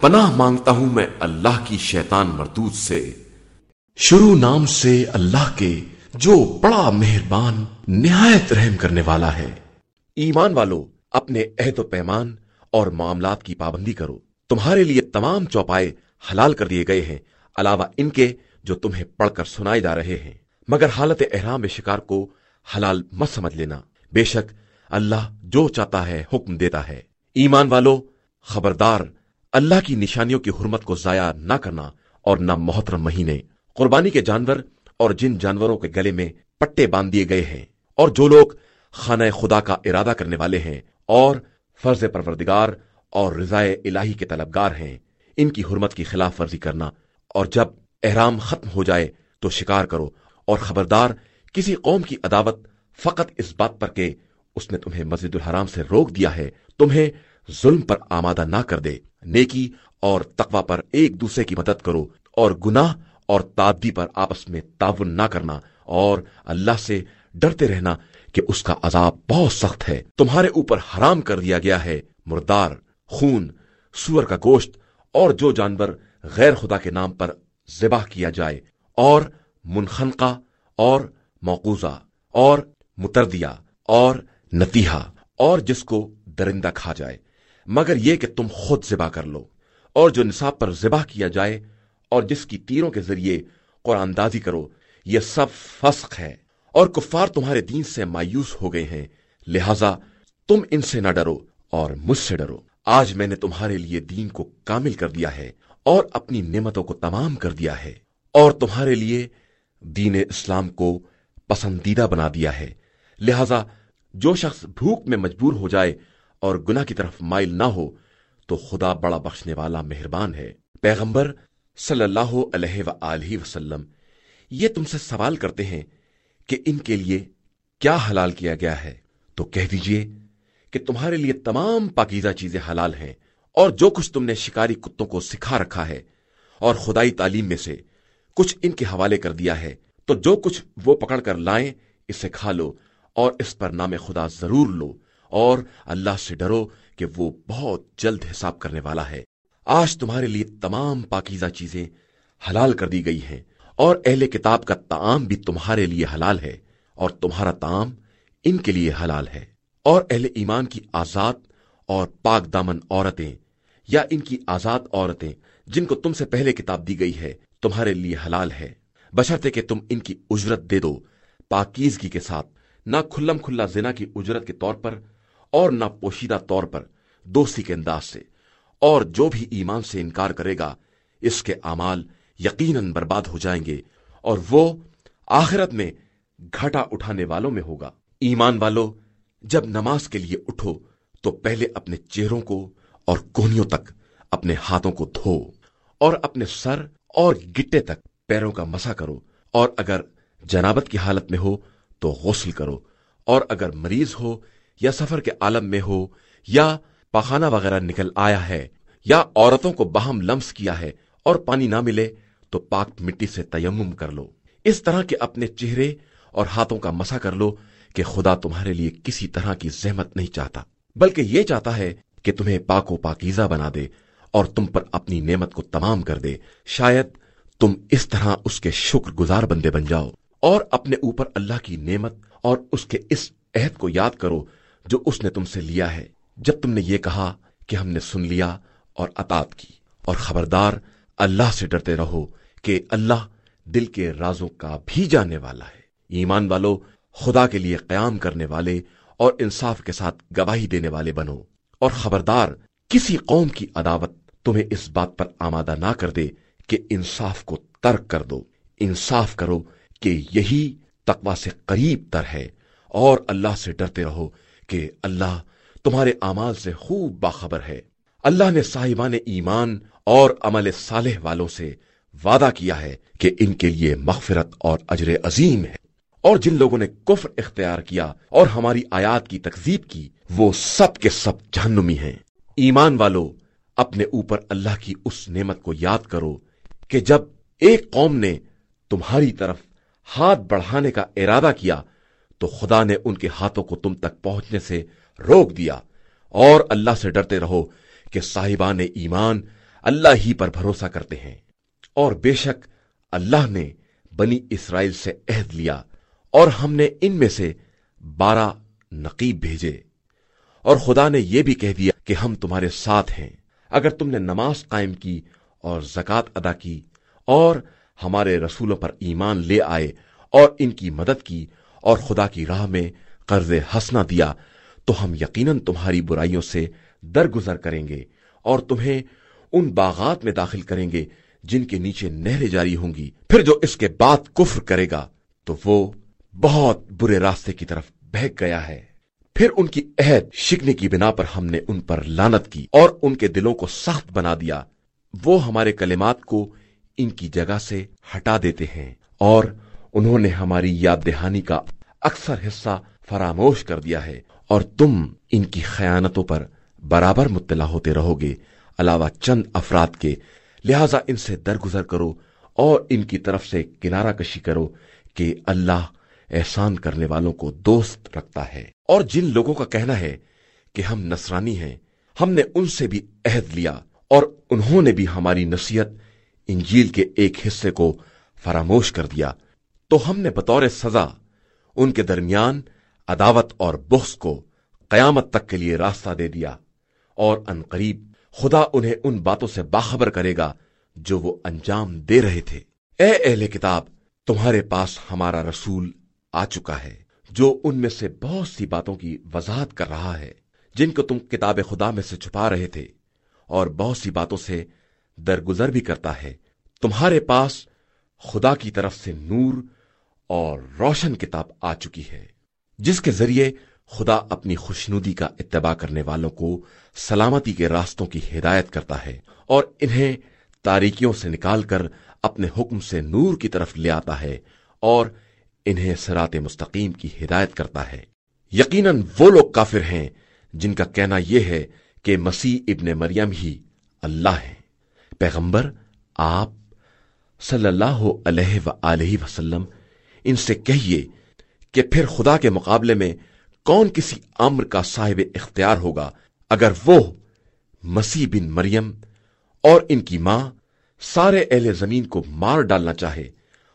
پناہ مانگتا ہوں میں اللہ کی شیطان مردود سے۔ شروع نام سے اللہ کے جو بڑا مہربان، نہایت رحم کرنے والا ہے۔ ایمان والو، اپنے عہد و پیمان اور معاملات کی پابندی کرو۔ تمہارے لیے تمام چوپائے حلال کر دیے گئے ہیں، علاوہ ان کے جو تمہیں پڑھ کر سنائے جا رہے ہیں۔ مگر حالت احرام شکار کو حلال مت سمجھ لینا۔ بے شک اللہ جو چاہتا ہے حکم دیتا ہے۔ ایمان والو، خبردار اللہ کی نشانیوں کی حرمت کو ضائع نہ کرنا اور نہ محترم مہینے، قربانی کے جانور اور جن جانوروں کے گلے میں پٹے باندھ دیے گئے ہیں اور جو لوگ خانہ خدا کا ارادہ کرنے والے ہیں اور فرض پروردگار اور رضائے الہی کے طلبگار ہیں، ان کی حرمت کی خلاف ورزی کرنا اور جب احرام ختم ہو جائے تو شکار کرو اور خبردار کسی قوم کی عداوت فقط اس بات پر کہ اس نے تمہیں مسجد الحرام سے روک دیا ہے، تمہیں ظلم پر آمادہ نہ کر دے۔ نیکی اور تقوی پر ایک دوسرے کی مدد کرو اور گناہ اور تعدی پر آپس میں تعاون نہ کرنا اور اللہ سے ڈرتے رہنا کہ اس کا عذاب بہت سخت ہے۔ تمہارے اوپر حرام کر دیا گیا ہے۔ مردار، خون، سور کا گوشت اور جو جانور غیر خدا کے نام پر ذبح کیا جائے اور منخنقہ اور موقوزہ اور متردیا اور نتیحا اور جس کو درندہ کھا جائے۔ مگر یہ کہ تم خود ذبح کر لو اور جو نصاب پر ذبح کیا جائے اور جس کی تیروں کے ذریعے قرآن دازی کرو، یہ سب فسق ہے اور کفار تمہارے دین سے مایوس ہو گئے ہیں۔ لہذا تم ان سے نہ ڈرو اور مجھ سے ڈرو۔ آج میں نے تمہارے لیے دین کو کامل کر دیا ہے اور اپنی نعمتوں کو تمام کر دیا ہے اور تمہارے لیے دین اسلام کو پسندیدہ بنا دیا ہے۔ لہذا جو شخص بھوک میں مجبور ہو جائے اور گناہ کی طرف مائل نہ ہو تو خدا بڑا بخشنے والا مہربان ہے۔ پیغمبر صلی اللہ علیہ و وسلم، یہ تم سے سوال کرتے ہیں کہ ان کے لیے کیا حلال کیا گیا ہے؟ تو کہہ دیجیے کہ تمہارے لیے تمام پاکیزہ چیزیں حلال ہیں اور جو کچھ تم نے شکاری کتوں کو سکھا رکھا ہے اور خدائی تعلیم میں سے کچھ ان کے حوالے کر دیا ہے، تو جو کچھ وہ پکڑ کر لائیں، اسے کھا لو اور اس پر نام خدا ضرور لو۔ اور اللہ سے ڈرو کہ وہ بہت جلد حساب کرنے والا ہے۔ آج تمہارے لیے تمام پاکیزہ چیزیں حلال کر دی گئی ہیں اور اہل کتاب کا تعام بھی تمہارے لیے حلال ہے اور تمہارا تعام ان کے لیے حلال ہے۔ اور اہل ایمان کی آزاد اور پاک دامن عورتیں یا ان کی آزاد عورتیں جن کو تم سے پہلے کتاب دی گئی ہے، تمہارے لیے حلال ہے۔ بشرتے کہ تم ان کی اجرت دے دو پاکیزگی کے ساتھ، نہ کھلم کھلا زنا کی اجرت کے طور پر اور نہ پوشیدہ طور پر دوستی کے انداز سے، اور جو بھی ایمان سے انکار کرے گا، اس کے اعمال یقیناً برباد ہو جائیں گے، اور وہ آخرت میں گھٹا اٹھانے والوں میں ہوگا۔ ایمان والو، جب نماز کے لیے اٹھو، تو پہلے اپنے چہروں کو اور کونیوں تک اپنے ہاتھوں کو دھو، اور اپنے سر اور گٹے تک پیروں کا مسا کرو، اور اگر جنابت کی حالت میں ہو تو غسل کرو، اور اگر مریض ہو یا سفر کے عالم میں ہو، یا پخانہ وغیرہ نکل آیا ہے، یا عورتوں کو باہم لمس کیا ہے اور پانی نہ ملے، تو پاک مٹی سے تیمم کر لو۔ اس طرح کے اپنے چہرے اور ہاتھوں کا مسا کر لو کہ خدا تمہارے لیے کسی طرح کی زحمت نہیں چاہتا، بلکہ یہ چاہتا ہے کہ تمہیں پاک و پاکیزہ بنا دے اور تم پر اپنی نعمت کو تمام کر دے۔ شاید تم اس طرح اس کے شکر گزار بندے بن جاؤ اور اپنے اوپر اللہ کی نعمت اور اس کے اس عہد کو یاد کرو جو اس نے تم سے لیا ہے۔ جب تم نے یہ کہا کہ ہم نے سن لیا اور اطاط کی، اور خبردار اللہ سے ڈرتے رہو کہ اللہ دل کے رازوں کا بھی جاننے والا ہے۔ ایمان والو، خدا کے لیے قیام کرنے والے اور انصاف کے ساتھ گواہی دینے والے بنو۔ اور خبردار، کسی قوم کی عداوت تمہیں اس بات پر آمادہ نہ کر دے کہ انصاف کو ترک کر دو۔ انصاف کرو کہ یہی تقوا سے قریب تر ہے اور اللہ سے ڈرتے رہو کہ اللہ تمہارے اعمال سے خوب باخبر ہے۔ اللہ نے صاحبان ایمان اور عمل صالح والوں سے وعدہ کیا ہے کہ ان کے لیے مغفرت اور اجر عظیم ہے۔ اور جن لوگوں نے کفر اختیار کیا اور ہماری آیات کی تکذیب کی، وہ سب کے سب جہنمی ہیں۔ ایمان والو، اپنے اوپر اللہ کی اس نعمت کو یاد کرو کہ جب ایک قوم نے تمہاری طرف ہاتھ بڑھانے کا ارادہ کیا تو خدا نے ان کے ہاتھوں کو تم تک پہنچنے سے روک دیا۔ اور اللہ سے ڈرتے رہو کہ صاحبان ایمان اللہ ہی پر بھروسہ کرتے ہیں۔ اور بے شک اللہ نے بنی اسرائیل سے عہد لیا اور ہم نے ان میں سے بارہ نقیب بھیجے۔ اور خدا نے یہ بھی کہہ دیا کہ ہم تمہارے ساتھ ہیں۔ اگر تم نے نماز قائم کی اور زکات ادا کی اور ہمارے رسولوں پر ایمان لے آئے اور ان کی مدد کی اور خدا کی راہ میں قرض ہنسنا دیا، تو ہم یقیناً تمہاری برائیوں سے درگزر کریں گے اور تمہیں ان باغات میں داخل کریں گے جن کے نیچے نہریں جاری ہوں گی۔ پھر جو اس کے بعد کفر کرے گا، تو وہ بہت برے راستے کی طرف بہک گیا ہے۔ پھر ان کی عہد شکنے کی بنا پر ہم نے ان پر لانت کی اور ان کے دلوں کو سخت بنا دیا۔ وہ ہمارے کلمات کو ان کی جگہ سے ہٹا دیتے ہیں اور انہوں نے ہماری یاد دہانی کا اکثر حصہ فراموش کر دیا ہے اور تم ان کی خیانتوں پر برابر مطلع ہوتے رہو گے، علاوہ چند افراد کے۔ لہذا ان سے درگزر کرو اور ان کی طرف سے کنارہ کشی کرو کہ اللہ احسان کرنے والوں کو دوست رکھتا ہے۔ اور جن لوگوں کا کہنا ہے کہ ہم نصرانی ہیں، ہم نے ان سے بھی عہد لیا اور انہوں نے بھی ہماری نصیحت انجیل کے ایک حصے کو فراموش کر دیا۔ تو ہم نے بطور سزا ان کے درمیان عداوت اور بخص کو قیامت تک کے لیے راستہ دے دیا اور ان قریب خدا انہیں ان باتوں سے باخبر کرے گا جو وہ انجام دے رہے تھے۔ اے اہل کتاب، تمہارے پاس ہمارا رسول آ چکا ہے جو ان میں سے بہت سی باتوں کی وضاحت کر رہا ہے، جن کو تم کتاب خدا میں سے چھپا رہے تھے اور بہت سی باتوں سے درگزر بھی کرتا ہے۔ تمہارے پاس خدا کی طرف سے نور اور روشن کتاب آ چکی ہے، جس کے ذریعے خدا اپنی خوشنودی کا اتباع کرنے والوں کو سلامتی کے راستوں کی ہدایت کرتا ہے اور انہیں تاریکیوں سے نکال کر اپنے حکم سے نور کی طرف لے آتا ہے اور انہیں سرات مستقیم کی ہدایت کرتا ہے۔ یقیناً وہ لوگ کافر ہیں جن کا کہنا یہ ہے کہ مسیح ابن مریم ہی اللہ ہے پیغمبر، آپ صلی اللہ علیہ و وسلم ان سے کہیے کہ پھر خدا کے مقابلے میں کون کسی امر کا صاحب اختیار ہوگا اگر وہ مسیح بن مریم اور ان کی ماں سارے اہل زمین کو مار ڈالنا چاہے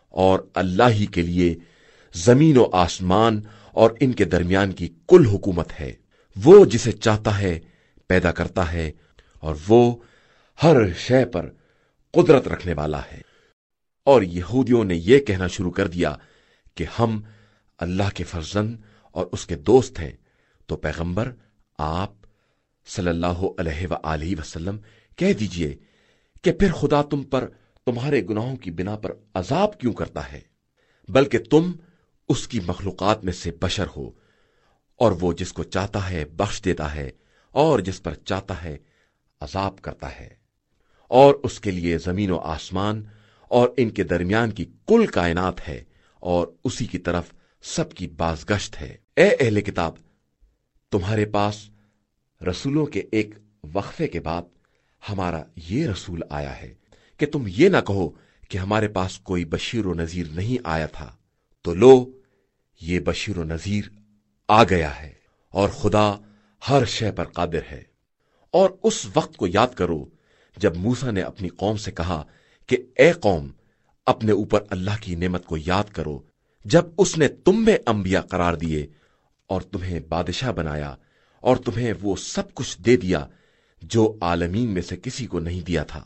اور اللہ ہی کے لیے زمین و آسمان اور ان کے درمیان کی کل حکومت ہے۔ وہ جسے چاہتا ہے پیدا کرتا ہے اور وہ ہر شے پر قدرت رکھنے والا ہے۔ اور یہودیوں نے یہ کہنا شروع کر دیا کہ ہم اللہ کے فرزند اور اس کے دوست ہیں، تو پیغمبر آپ صلی اللہ علیہ وسلم کہہ دیجیے کہ پھر خدا تم پر تمہارے گناہوں کی بنا پر عذاب کیوں کرتا ہے؟ بلکہ تم اس کی مخلوقات میں سے بشر ہو، اور وہ جس کو چاہتا ہے بخش دیتا ہے اور جس پر چاہتا ہے عذاب کرتا ہے۔ اور اس کے لیے زمین و آسمان اور ان کے درمیان کی کل کائنات ہے۔ اور اسی کی طرف سب کی بازگشت ہے۔ اے اہل کتاب، تمہارے پاس رسولوں کے ایک وقفے کے بعد ہمارا یہ رسول آیا ہے کہ تم یہ نہ کہو کہ ہمارے پاس کوئی بشیر و نذیر نہیں آیا تھا۔ تو لو، یہ بشیر و نذیر آ گیا ہے اور خدا ہر شے پر قادر ہے۔ اور اس وقت کو یاد کرو جب موسا نے اپنی قوم سے کہا کہ اے قوم اپنے اوپر اللہ کی نعمت کو یاد کرو جب اس نے تم میں انبیاء قرار دیے اور تمہیں بادشاہ بنایا اور تمہیں وہ سب کچھ دے دیا جو عالمین میں سے کسی کو نہیں دیا تھا۔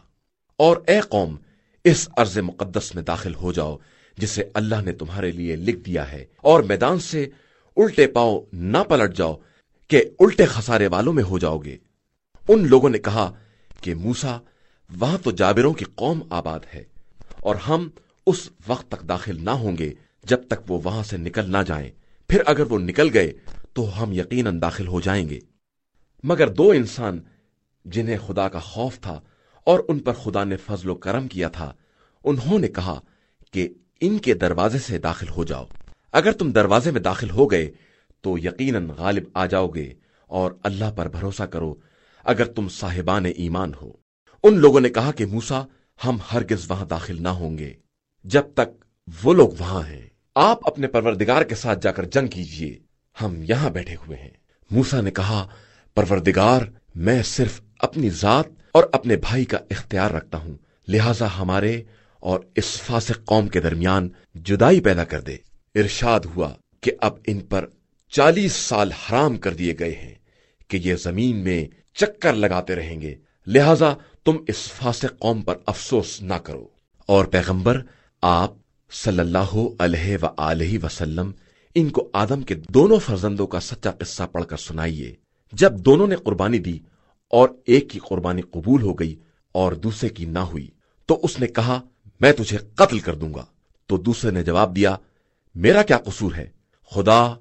اور اے قوم، اس عرض مقدس میں داخل ہو جاؤ جسے اللہ نے تمہارے لیے لکھ دیا ہے۔ اور میدان سے الٹے پاؤ نہ پلٹ جاؤ کہ الٹے خسارے والوں میں ہو جاؤ گے۔ ان لوگوں نے کہا کہ موسا وہاں تو جابروں کی قوم آباد ہے۔ اور ہم اس وقت تک داخل نہ ہوں گے جب تک وہ وہاں سے نکل نہ جائیں۔ پھر اگر وہ نکل گئے تو ہم یقیناً داخل ہو جائیں گے۔ مگر دو انسان جنہیں خدا کا خوف تھا اور ان پر خدا نے فضل و کرم کیا تھا، انہوں نے کہا کہ ان کے دروازے سے داخل ہو جاؤ۔ اگر تم دروازے میں داخل ہو گئے تو یقیناً غالب آ جاؤ گے اور اللہ پر بھروسہ کرو اگر تم صاحبان ایمان ہو۔ ان لوگوں نے کہا کہ موسا ہم ہرگز وہاں داخل نہ ہوں گے۔ جب تک وہ لوگ وہاں ہیں، آپ اپنے پروردگار کے ساتھ جا کر جنگ کیجیے۔ ہم یہاں بیٹھے ہوئے ہیں۔ موسا نے کہا، پروردگار، میں صرف اپنی ذات اور اپنے بھائی کا اختیار رکھتا ہوں۔ لہذا ہمارے اور اس فاسق قوم کے درمیان جدائی پیدا کر دے۔ ارشاد ہوا کہ اب ان پر چالیس سال حرام کر دیے گئے ہیں کہ یہ زمین میں چکر لگاتے رہیں گے۔ لہذا تم اس فاسق قوم پر افسوس نہ کرو۔ اور پیغمبر، آپ صلی اللہ علیہ و وسلم، ان کو آدم کے دونوں فرزندوں کا سچا قصہ پڑھ کر سنائیے۔ جب دونوں نے قربانی دی اور ایک کی قربانی قبول ہو گئی اور دوسرے کی نہ ہوئی، تو اس نے کہا، میں تجھے قتل کر دوں گا۔ تو دوسرے نے جواب دیا، میرا کیا قصور ہے؟ خدا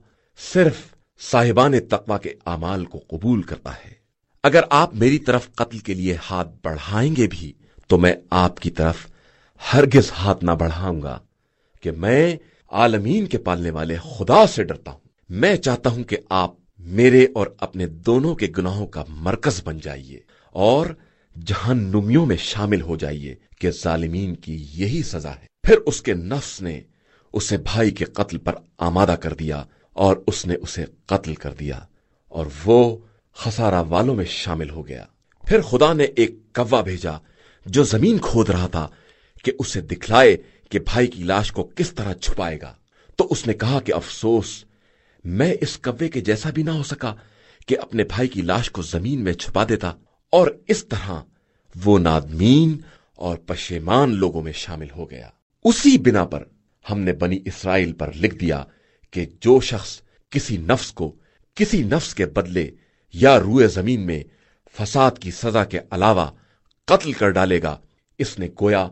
صرف صاحبان تقوا کے اعمال کو قبول کرتا ہے۔ اگر آپ میری طرف قتل کے لیے ہاتھ بڑھائیں گے بھی، تو میں آپ کی طرف ہرگز ہاتھ نہ بڑھاؤں گا کہ میں عالمین کے پالنے والے خدا سے ڈرتا ہوں۔ میں چاہتا ہوں کہ آپ میرے اور اپنے دونوں کے گناہوں کا مرکز بن جائیے اور جہنمیوں میں شامل ہو جائیے کہ ظالمین کی یہی سزا ہے۔ پھر اس کے نفس نے اسے بھائی کے قتل پر آمادہ کر دیا اور اس نے اسے قتل کر دیا اور وہ خسارہ والوں میں شامل ہو گیا۔ پھر خدا نے ایک کوا بھیجا جو زمین کھود رہا تھا کہ اسے دکھلائے کہ بھائی کی لاش کو کس طرح چھپائے گا۔ تو اس نے کہا کہ افسوس، میں اس کوے کے جیسا بھی نہ ہو سکا کہ اپنے بھائی کی لاش کو زمین میں چھپا دیتا اور اس طرح وہ نادمین اور پشیمان لوگوں میں شامل ہو گیا۔ اسی بنا پر ہم نے بنی اسرائیل پر لکھ دیا کہ جو شخص کسی نفس کو، کسی نفس کے بدلے یا روئے زمین میں فساد کی سزا کے علاوہ قتل کر ڈالے گا۔ اس نے گویا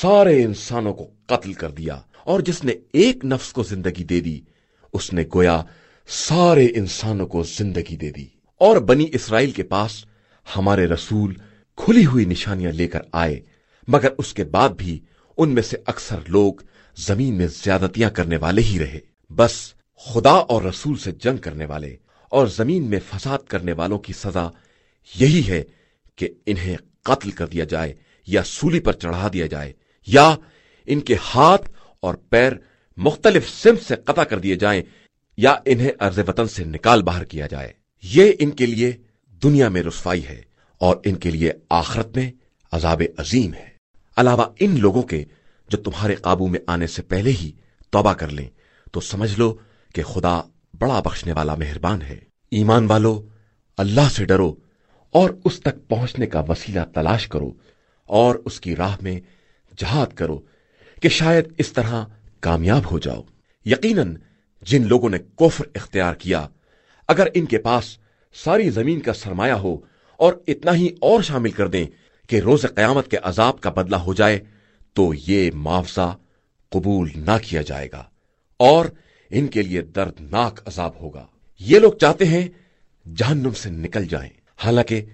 سارے انسانوں کو قتل کر دیا اور جس نے ایک نفس کو زندگی دے دی، اس نے گویا سارے انسانوں کو زندگی دے دی۔ اور بنی اسرائیل کے پاس ہمارے رسول کھلی ہوئی نشانیاں لے کر آئے، مگر اس کے بعد بھی ان میں سے اکثر لوگ زمین میں زیادتیاں کرنے والے ہی رہے۔ بس خدا اور رسول سے جنگ کرنے والے اور زمین میں فساد کرنے والوں کی سزا یہی ہے کہ انہیں قتل کر دیا جائے یا سولی پر چڑھا دیا جائے یا ان کے ہاتھ اور پیر مختلف سمت سے قطع کر دیے جائیں یا انہیں ارض وطن سے نکال باہر کیا جائے۔ یہ ان کے لیے دنیا میں رسوائی ہے اور ان کے لیے آخرت میں عذاب عظیم ہے۔ علاوہ ان لوگوں کے جو تمہارے قابو میں آنے سے پہلے ہی توبہ کر لیں، تو سمجھ لو کہ خدا بڑا بخشنے والا مہربان ہے۔ ایمان والو، اللہ سے ڈرو اور اس تک پہنچنے کا وسیلہ تلاش کرو اور اس کی راہ میں جہاد کرو کہ شاید اس طرح کامیاب ہو جاؤ۔ یقیناً جن لوگوں نے کوفر اختیار کیا، اگر ان کے پاس ساری زمین کا سرمایہ ہو اور اتنا ہی اور شامل کر دیں کہ روز قیامت کے عذاب کا بدلہ ہو جائے، تو یہ معاوضہ قبول نہ کیا جائے گا۔ اور ان کے لیے دردناک عذاب ہوگا۔ یہ لوگ چاہتے ہیں جہنم سے نکل جائیں۔ حالانکہ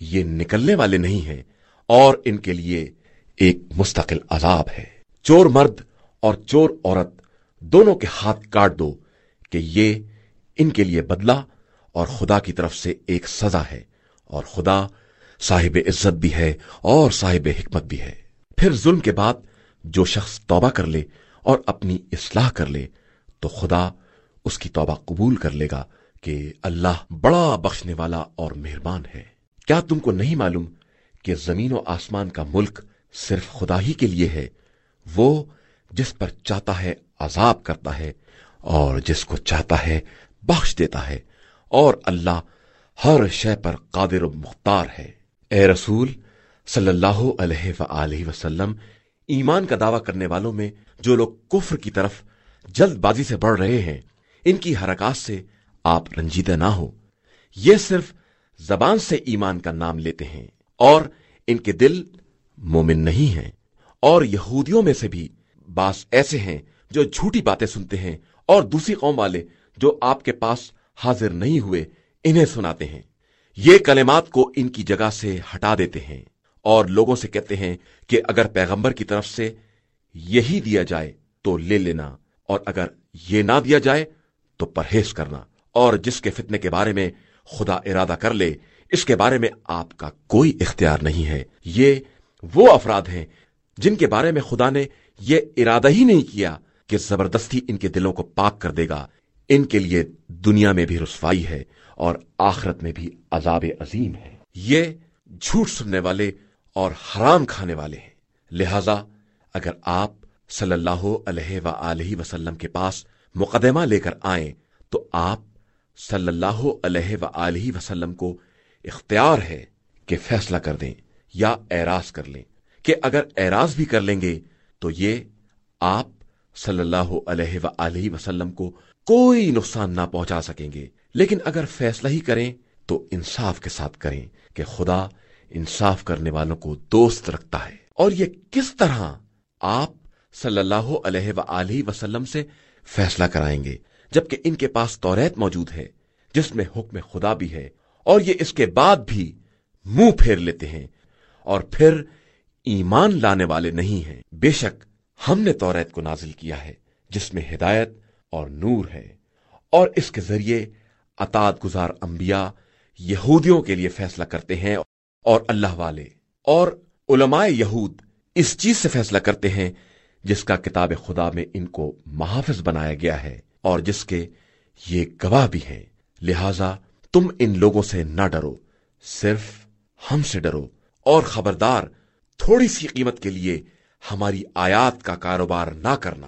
یہ نکلنے والے نہیں ہیں اور ان کے لیے ایک مستقل عذاب ہے۔ چور مرد اور چور عورت دونوں کے ہاتھ کاٹ دو کہ یہ ان کے لیے بدلہ اور خدا کی طرف سے ایک سزا ہے اور خدا صاحب عزت بھی ہے اور صاحب حکمت بھی ہے۔ پھر ظلم کے بعد جو شخص توبہ کر لے اور اپنی اصلاح کر لے تو خدا اس کی توبہ قبول کر لے گا کہ اللہ بڑا بخشنے والا اور مہربان ہے۔ کیا تم کو نہیں معلوم کہ زمین و آسمان کا ملک صرف خدا ہی کے لیے ہے؟ وہ جس پر چاہتا ہے عذاب کرتا ہے اور جس کو چاہتا ہے بخش دیتا ہے اور اللہ ہر شے پر قادر و مختار ہے۔ اے رسول صلی اللہ علیہ و وسلم، ایمان کا دعوی کرنے والوں میں جو لوگ کفر کی طرف جلد بازی سے بڑھ رہے ہیں۔ ان کی حرکات سے آپ رنجیدہ نہ ہو یہ صرف زبان سے ایمان کا نام لیتے ہیں اور ان کے دل مومن نہیں ہیں۔ اور یہودیوں میں سے بھی بعض ایسے ہیں جو جھوٹی باتیں سنتے ہیں اور دوسری قوم والے جو آپ کے پاس حاضر نہیں ہوئے انہیں سناتے ہیں۔ یہ کلمات کو ان کی جگہ سے ہٹا دیتے ہیں اور لوگوں سے کہتے ہیں کہ اگر پیغمبر کی طرف سے یہی دیا جائے تو لے لینا۔ اور اگر یہ نہ دیا جائے تو پرہیز کرنا۔ اور جس کے فتنے کے بارے میں خدا ارادہ کر لے، اس کے بارے میں آپ کا کوئی اختیار نہیں ہے۔ یہ وہ افراد ہیں جن کے بارے میں خدا نے یہ ارادہ ہی نہیں کیا کہ زبردستی ان کے دلوں کو پاک کر دے گا۔ ان کے لیے دنیا میں بھی رسوائی ہے اور آخرت میں بھی عذاب عظیم ہے۔ یہ جھوٹ سننے والے اور حرام کھانے والے ہیں۔ لہذا اگر آپ صلی اللہ علیہ و وسلم کے پاس مقدمہ لے کر آئیں تو آپ صلی اللہ علیہ و وسلم کو اختیار ہے کہ فیصلہ کر دیں یا اعراض کر لیں کہ اگر اعراض بھی کر لیں گے تو یہ آپ صلی اللہ علیہ و وسلم کو کوئی نقصان نہ پہنچا سکیں گے۔ لیکن اگر فیصلہ ہی کریں تو انصاف کے ساتھ کریں کہ خدا انصاف کرنے والوں کو دوست رکھتا ہے۔ اور یہ کس طرح آپ صلی اللہ علیہ و وسلم سے فیصلہ کرائیں گے، جبکہ ان کے پاس توریت موجود ہے، جس میں حکم خدا بھی ہے، اور یہ اس کے بعد بھی منہ پھیر لیتے ہیں، اور پھر ایمان لانے والے نہیں ہیں۔ بے شک ہم نے توریت کو نازل کیا ہے، جس میں ہدایت اور نور ہے، اور اس کے ذریعے اطاط گزار انبیاء یہودیوں کے لیے فیصلہ کرتے ہیں، اور اللہ والے اور علماء یہود اس چیز سے فیصلہ کرتے ہیں جس کا کتاب خدا میں ان کو محافظ بنایا گیا ہے اور جس کے یہ گواہ بھی ہیں۔ لہذا تم ان لوگوں سے نہ ڈرو، صرف ہم سے ڈرو۔ اور خبردار، تھوڑی سی قیمت کے لیے ہماری آیات کا کاروبار نہ کرنا۔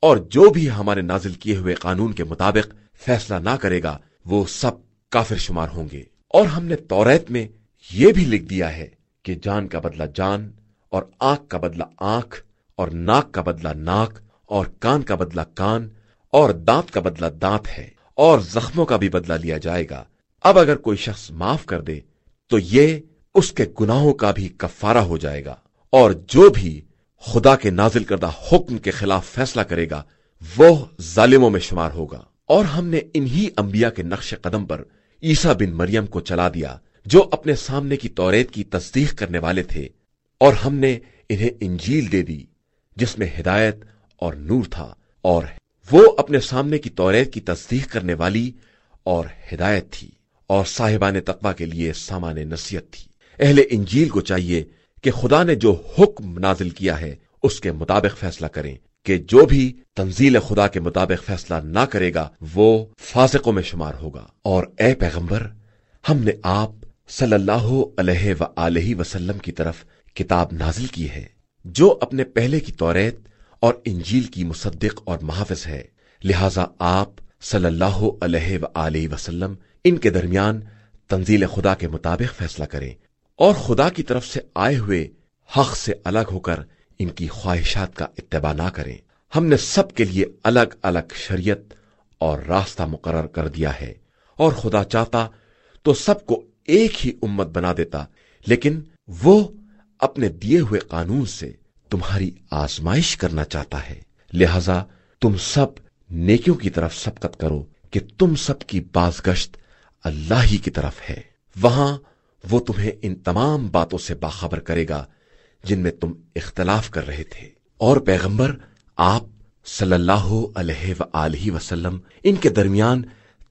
اور جو بھی ہمارے نازل کیے ہوئے قانون کے مطابق فیصلہ نہ کرے گا، وہ سب کافر شمار ہوں گے۔ اور ہم نے توریت میں یہ بھی لکھ دیا ہے کہ جان کا بدلہ جان اور آنکھ کا بدلہ آنکھ اور ناک کا بدلہ ناک، اور کان کا بدلہ کان، اور دانت کا بدلہ دانت ہے، اور زخموں کا بھی بدلہ لیا جائے گا۔ اب اگر کوئی شخص معاف کر دے، تو یہ اس کے گناہوں کا بھی کفارہ ہو جائے گا۔ اور جو بھی خدا کے نازل کردہ حکم کے خلاف فیصلہ کرے گا، وہ ظالموں میں شمار ہوگا۔ اور ہم نے انہی انبیاء کے نقش قدم پر عیسا بن مریم کو چلا دیا، جو اپنے سامنے کی توریت کی تصدیق کرنے والے تھے، اور ہم نے انہیں انجیل دے دی۔ جس میں ہدایت اور نور تھا اور وہ اپنے سامنے کی توریت کی تصدیق کرنے والی اور ہدایت تھی اور صاحبان تقوی کے لیے سامان نصیحت تھی۔ اہل انجیل کو چاہیے کہ خدا نے جو حکم نازل کیا ہے، اس کے مطابق فیصلہ کریں کہ جو بھی تنزیل خدا کے مطابق فیصلہ نہ کرے گا، وہ فاسقوں میں شمار ہوگا۔ اور اے پیغمبر، ہم نے آپ صلی اللہ علیہ و وسلم کی طرف کتاب نازل کی ہے۔ جو اپنے پہلے کی توریت اور انجیل کی مصدق اور محافظ ہے۔ لہذا آپ صلی اللہ علیہ و وسلم ان کے درمیان تنزیل خدا کے مطابق فیصلہ کریں اور خدا کی طرف سے آئے ہوئے حق سے الگ ہو کر ان کی خواہشات کا اتباع نہ کریں۔ ہم نے سب کے لیے الگ الگ شریعت اور راستہ مقرر کر دیا ہے۔ اور خدا چاہتا تو سب کو ایک ہی امت بنا دیتا، لیکن وہ اپنے دیے ہوئے قانون سے تمہاری آزمائش کرنا چاہتا ہے۔ لہذا تم سب نیکیوں کی طرف سبقت کرو کہ تم سب کی بازگشت اللہ ہی کی طرف ہے۔ وہاں وہ تمہیں ان تمام باتوں سے باخبر کرے گا جن میں تم اختلاف کر رہے تھے۔ اور پیغمبر، آپ صلی اللہ علیہ و وسلم، ان کے درمیان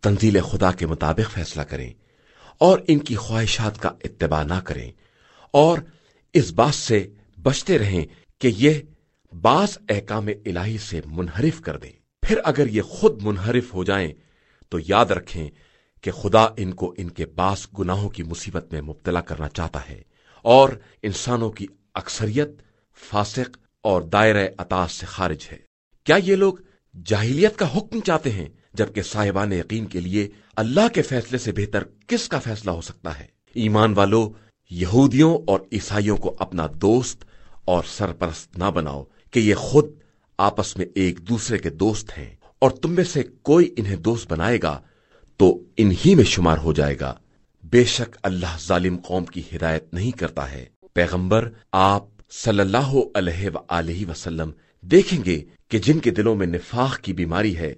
تنزیل خدا کے مطابق فیصلہ کریں اور ان کی خواہشات کا اتباع نہ کریں اور اس بات سے بچتے رہیں کہ یہ بعض احکام الہی سے منحرف کر دیں۔ پھر اگر یہ خود منحرف ہو جائیں، تو یاد رکھیں کہ خدا ان کو ان کے بعض گناہوں کی مصیبت میں مبتلا کرنا چاہتا ہے اور انسانوں کی اکثریت فاسق اور دائرہ اطاس سے خارج ہے۔ کیا یہ لوگ جاہلیت کا حکم چاہتے ہیں جبکہ صاحبان یقین کے لیے اللہ کے فیصلے سے بہتر کس کا فیصلہ ہو سکتا ہے؟ ایمان والو یہودیوں اور عیسائیوں کو اپنا دوست اور سرپرست نہ بناؤ کہ یہ خود آپس میں ایک دوسرے کے دوست ہیں۔ اور تم میں سے کوئی انہیں دوست بنائے گا تو انہی میں شمار ہو جائے گا۔ بے شک اللہ ظالم قوم کی ہدایت نہیں کرتا ہے۔ پیغمبر آپ صلی اللہ علیہ و وسلم دیکھیں گے کہ جن کے دلوں میں نفاق کی بیماری ہے،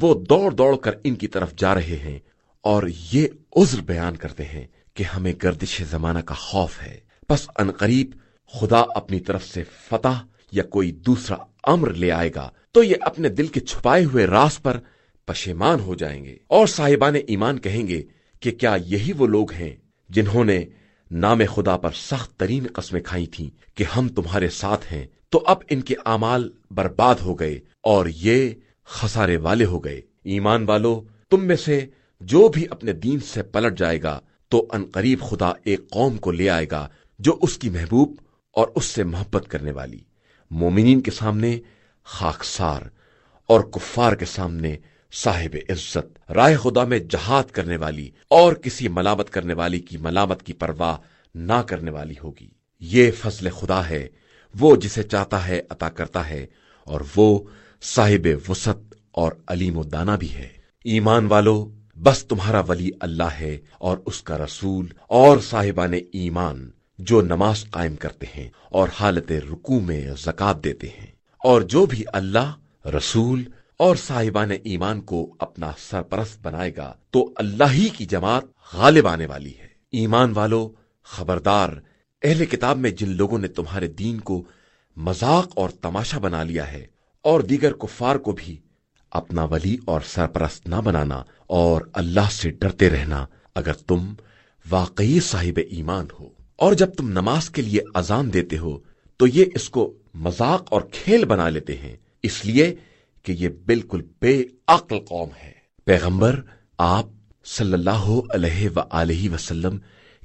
وہ دوڑ دوڑ کر ان کی طرف جا رہے ہیں اور یہ عذر بیان کرتے ہیں۔ کہ ہمیں گردش زمانہ کا خوف ہے۔ بس قریب خدا اپنی طرف سے فتح یا کوئی دوسرا امر لے آئے گا تو یہ اپنے دل کے چھپائے ہوئے راس پر پشیمان ہو جائیں گے۔ اور صاحبان ایمان کہیں گے کہ کیا یہی وہ لوگ ہیں جنہوں نے نام خدا پر سخت ترین قسمیں کھائی تھیں کہ ہم تمہارے ساتھ ہیں۔ تو اب ان کے اعمال برباد ہو گئے اور یہ خسارے والے ہو گئے۔ ایمان والو، تم میں سے جو بھی اپنے دین سے پلٹ جائے گا تو ان قریب خدا ایک قوم کو لے آئے گا جو اس کی محبوب اور اس سے محبت کرنے والی۔ مومنین کے سامنے خاکسار اور کفار کے سامنے صاحب عزت، رائے خدا میں جہاد کرنے والی اور کسی ملامت کرنے والی کی ملامت کی پرواہ نہ کرنے والی ہوگی۔ یہ فضل خدا ہے، وہ جسے چاہتا ہے، عطا کرتا ہے اور وہ صاحب وسط اور علیم و دانا بھی ہے۔ ایمان والو بس تمہارا ولی اللہ ہے اور اس کا رسول اور صاحبان ایمان جو نماز قائم کرتے ہیں اور حالت رکو میں زکات دیتے ہیں۔ اور جو بھی اللہ، رسول اور صاحبان ایمان کو اپنا سرپرست بنائے گا، تو اللہ ہی کی جماعت غالب آنے والی ہے۔ ایمان والو، خبردار، اہل کتاب میں جن لوگوں نے تمہارے دین کو مذاق اور تماشا بنا لیا ہے اور دیگر کفار کو بھی اپنا ولی اور سرپرست نہ بنانا اور اللہ سے ڈرتے رہنا اگر تم واقعی صاحب ایمان ہو۔ اور جب تم نماز کے لیے اذان دیتے ہو، تو یہ اس کو مذاق اور کھیل بنا لیتے ہیں۔ اس لیے کہ یہ بالکل بے عقل قوم ہے۔ پیغمبر، آپ صلی اللہ علیہ و وسلم،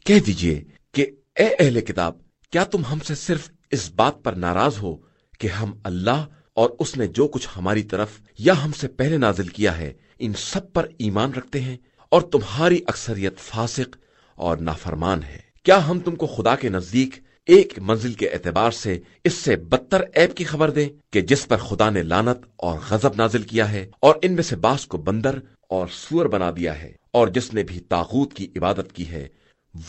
کہہ دیجیے کہ اے اہل کتاب، کیا تم ہم سے صرف اس بات پر ناراض ہو کہ ہم اللہ اور اس نے جو کچھ ہماری طرف یا ہم سے پہلے نازل کیا ہے، ان سب پر ایمان رکھتے ہیں اور تمہاری اکثریت فاسق اور نافرمان ہے۔ کیا ہم تم کو خدا کے نزدیک ایک منزل کے اعتبار سے اس سے بدتر ایپ کی خبر دیں کہ جس پر خدا نے لانت اور غضب نازل کیا ہے اور ان میں سے باس کو بندر اور سور بنا دیا ہے اور جس نے بھی تاغوت کی عبادت کی ہے،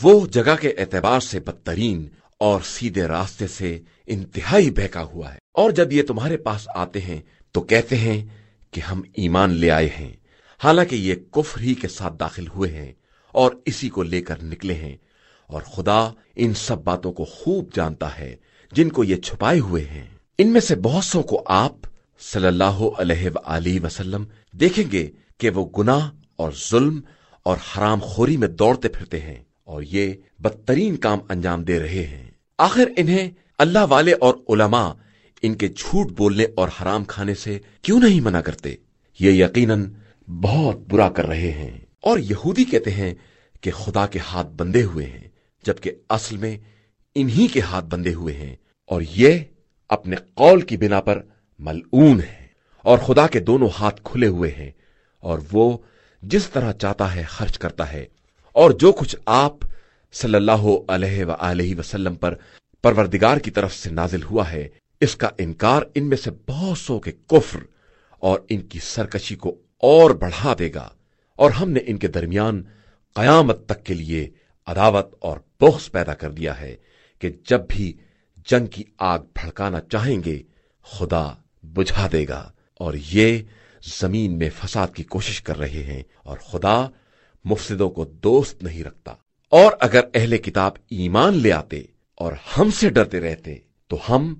وہ جگہ کے اعتبار سے بدترین اور سیدھے راستے سے انتہائی بہکا ہوا ہے۔ اور جب یہ تمہارے پاس آتے ہیں، تو کہتے ہیں کہ ہم ایمان لے آئے ہیں۔ حالانکہ یہ کفر ہی کے ساتھ داخل ہوئے ہیں اور اسی کو لے کر نکلے ہیں۔ اور خدا ان سب باتوں کو خوب جانتا ہے، جن کو یہ چھپائے ہوئے ہیں۔ ان میں سے بہت سو کو آپ صلی اللہ علیہ وسلم دیکھیں گے کہ وہ گناہ اور ظلم اور حرام خوری میں دوڑتے پھرتے ہیں اور یہ بدترین کام انجام دے رہے ہیں۔ آخر انہیں اللہ والے اور علماء ان کے جھوٹ بولنے اور حرام کھانے سے کیوں نہیں منع کرتے؟ یہ یقیناً بہت برا کر رہے ہیں۔ اور یہودی کہتے ہیں کہ خدا کے ہاتھ بندے ہوئے ہیں، جبکہ اصل میں انہی کے ہاتھ بندے ہوئے ہیں۔ اور یہ اپنے قول کی بنا پر ملعون ہے۔ اور خدا کے دونوں ہاتھ کھلے ہوئے ہیں، اور وہ جس طرح چاہتا ہے خرچ کرتا ہے۔ اور جو کچھ آپ صلی اللہ علیہ وسلم پر پروردگار کی طرف سے نازل ہوا ہے۔ اس کا انکار ان میں سے بہت سو کے کفر اور ان کی سرکشی کو اور بڑھا دے گا۔ اور ہم نے ان کے درمیان قیامت تک کے لیے عداوت اور بغض پیدا کر دیا ہے کہ جب بھی جنگ کی آگ بھڑکانا چاہیں گے، خدا بجھا دے گا۔ اور یہ زمین میں فساد کی کوشش کر رہے ہیں اور خدا مفسدوں کو دوست نہیں رکھتا۔ اور اگر اہل کتاب ایمان لے آتے اور ہم سے ڈرتے رہتے تو ہم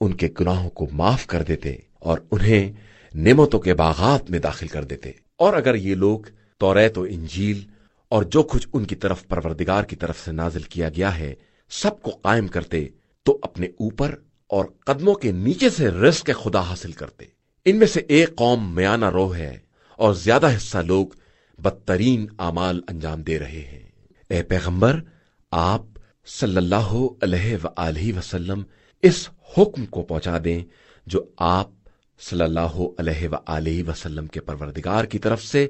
ان کے گناہوں کو معاف کر دیتے اور انہیں نعمتوں کے باغات میں داخل کر دیتے۔ اور اگر یہ لوگ توریت و انجیل اور جو کچھ ان کی طرف پروردگار کی طرف سے نازل کیا گیا ہے سب کو قائم کرتے تو اپنے اوپر اور قدموں کے نیچے سے رزق خدا حاصل کرتے۔ ان میں سے ایک قوم میانہ روح ہے اور زیادہ حصہ لوگ بدترین اعمال انجام دے رہے ہیں۔ اے پیغمبر، آپ صلی اللہ علیہ وسلم اس حکم کو پہنچا دیں جو آپ صلی اللہ علیہ وسلم کے پروردگار کی طرف سے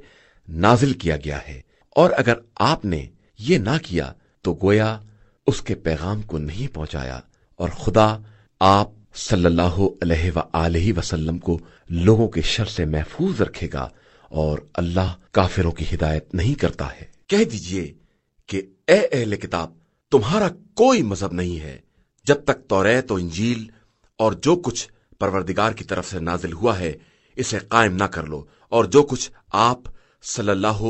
نازل کیا گیا ہے۔ اور اگر آپ نے یہ نہ کیا تو گویا اس کے پیغام کو نہیں پہنچایا اور خدا آپ صلی اللہ علیہ وسلم کو لوگوں کے شر سے محفوظ رکھے گا اور اللہ کافروں کی ہدایت نہیں کرتا ہے۔ کہہ دیجیے کہ اے اہل کتاب تمہارا کوئی مذہب نہیں ہے جب تک توریت و انجیل اور جو کچھ پروردگار کی طرف سے نازل ہوا ہے، اسے قائم نہ کر لو۔ اور جو کچھ آپ صلی اللہ